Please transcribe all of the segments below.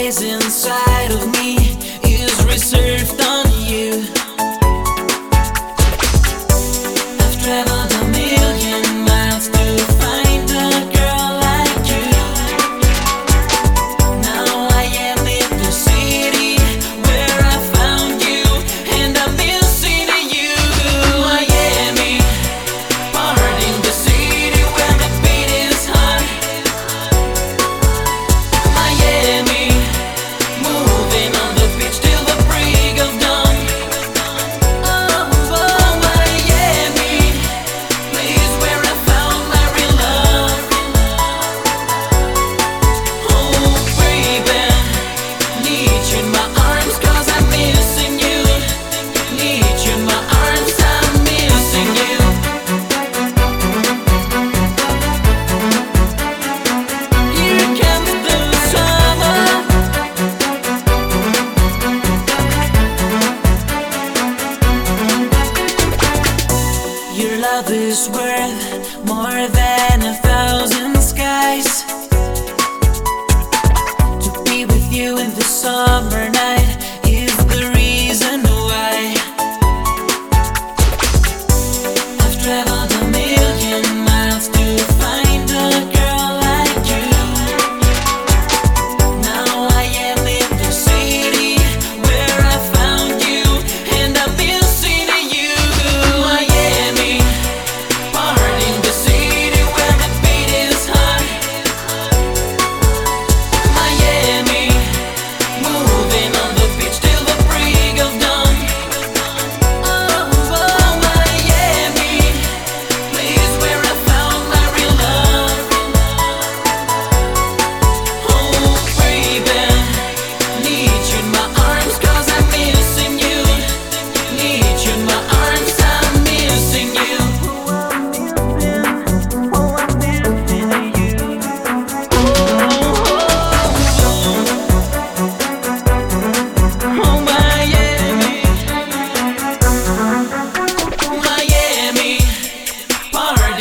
always inside. Love is worth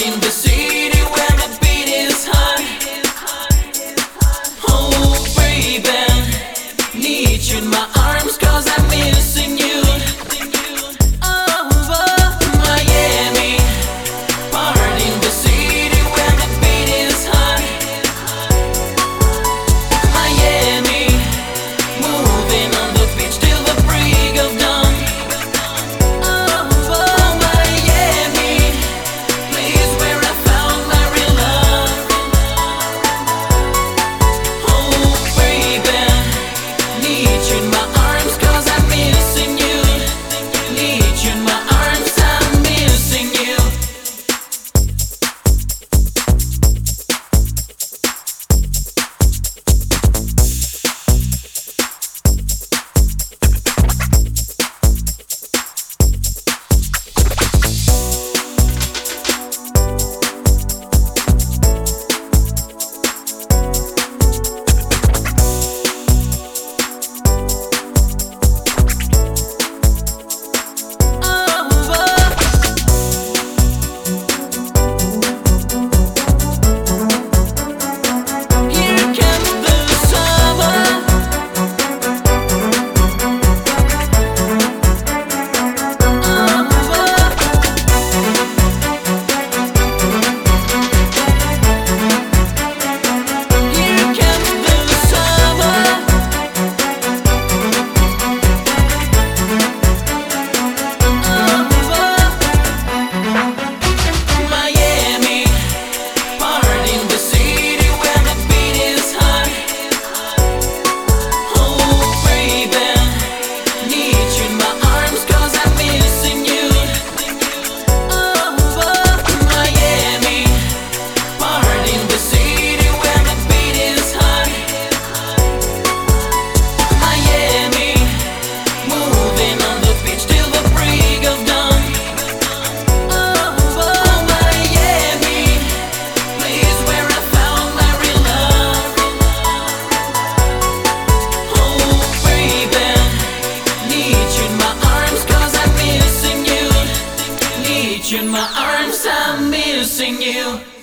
in the city missing you.